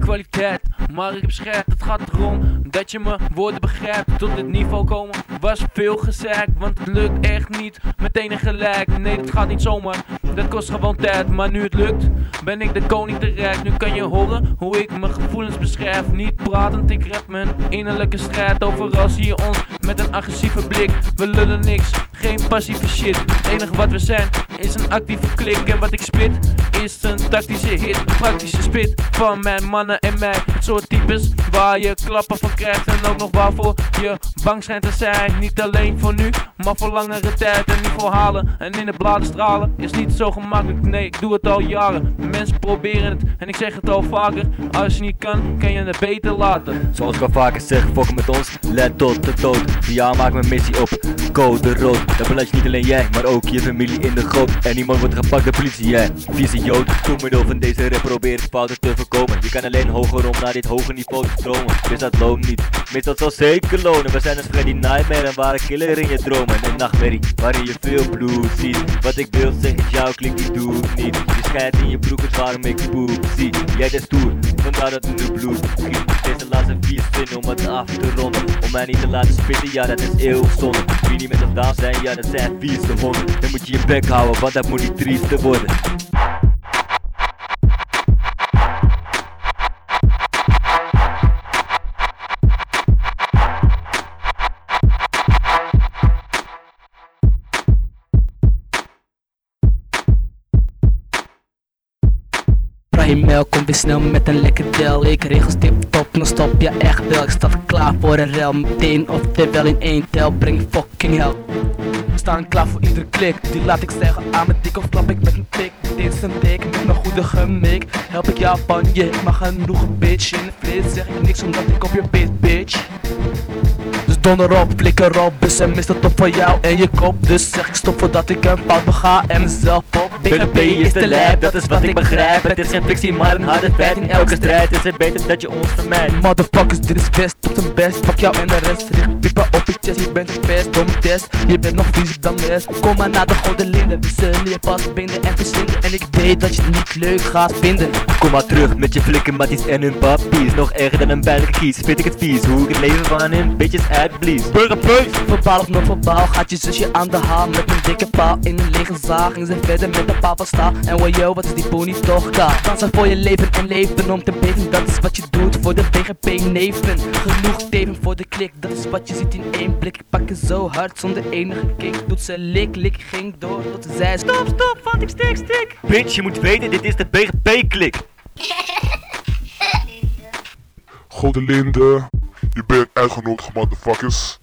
kwaliteit. Maar ik heb scherp, het gaat erom dat je mijn woorden begrijpt. Tot dit niveau komen was veel gezegd, want het lukt echt niet meteen gelijk. Nee, het gaat niet zomaar, dat kost gewoon tijd. Maar nu het lukt, ben ik de koning te rijk. Nu kan je horen hoe ik mijn gevoelens beschrijf. Niet pratend, ik rap mijn innerlijke strijd. Overal zie je ons met een agressieve blik. We lullen niks, geen passieve shit. Het enige wat we zijn is een actieve klik. En wat ik spit is een tactische hit. Praktische spit van mijn mannen en mij. Soort types waar je klappen van krijgt. En ook nog waarvoor je bang schijnt te zijn. Niet alleen voor nu, maar voor langere tijd. En niet voor halen en in de bladen stralen. Is niet zo gemakkelijk, nee, ik doe het al jaren. Mensen proberen het en ik zeg het al vaker. Als je niet kan, kan je het beter laten. Zoals ik al vaker zeg, fokken met ons, let tot de dood. Ja, maak mijn missie op, code rood. Dan belast je niet alleen jij, maar ook je familie in de goot. En niemand wordt gepakt door politie, jij, vieze jood. Door middel van deze rap probeer fouten te voorkomen. Je kan alleen hoger om naar dit hoge niveau te stromen. Dus dat loont niet, mis dat zal zeker lonen. We zijn een Freddy Nightmare en ware killer in je dromen. Een nachtmerrie, waarin je veel bloed ziet. Wat ik wil zeggen, jouw klinkt doet niet. Je scheidt in je broekers waarom ik poep zie. Jij bent stoer, vandaar dat het nu bloed giet. Deze laatste vier zinnen om het af te ronden. Om mij niet te laten spitten, ja dat is eeuwig zonde. Wie niet met ons down zijn, ja dat zijn vieze honden. Dan moet je je bek houden, want dat moet niet trieste worden. Brahimel, kom weer snel met een lekker del Ik regel tip top, dan stop ja echt wel. Ik sta klaar voor een rel, meteen of terwijl in één tel. Breng fucking hell staan klaar voor iedere klik. Die laat ik zeggen aan mijn dik of klap ik met een tik. Dit is een tik met mijn goede gemik Help ik jou van je, mag genoeg bitch. In de flits zeg ik niks omdat ik op je beat bitch. Dus donder op, flikker op, bus en mis de top van jou en je kop. Dus zeg ik stop voordat ik een fout bega en mezelf op BGP is de dat is wat ik begrijp. Het is geen frictie, maar een harde feit. In elke strijd is het beter dat je ons vermijdt. Motherfuckers, dit is best op zijn best Pak jou en de rest, richt piepen op je chest Je bent gepest, dom test Je bent nog viezer dan mes Kom maar naar de gouden linden We zullen je pas binden en verslinden En ik weet dat je het niet leuk gaat vinden Kom maar terug met je flikken matties en hun papies. Nog erger dan een pijnlijke kies, spit ik het vies. Hoe ik het leven van hun bitches uitblies. Burgerpeus! Verbaal of nog verbaal Gaat je zusje aan de haal Met een dikke paal in een lege zaal Ging ze verder met van staal En wajo, wat is die pony toch kaal Dansen voor je leven en leven om te beven Dat is wat je doet voor de BGP neven. Genoeg teven voor de klik. Dat is wat je ziet in één blik. Ik pak je zo hard zonder enige kick. Doet ze lik, lik, ging door tot ze zei Stop, stop, want ik stik, stik. Bitch, je moet weten, dit is de BGP-klik. Godelinde, je bent uitgenodigd, motherfuckers.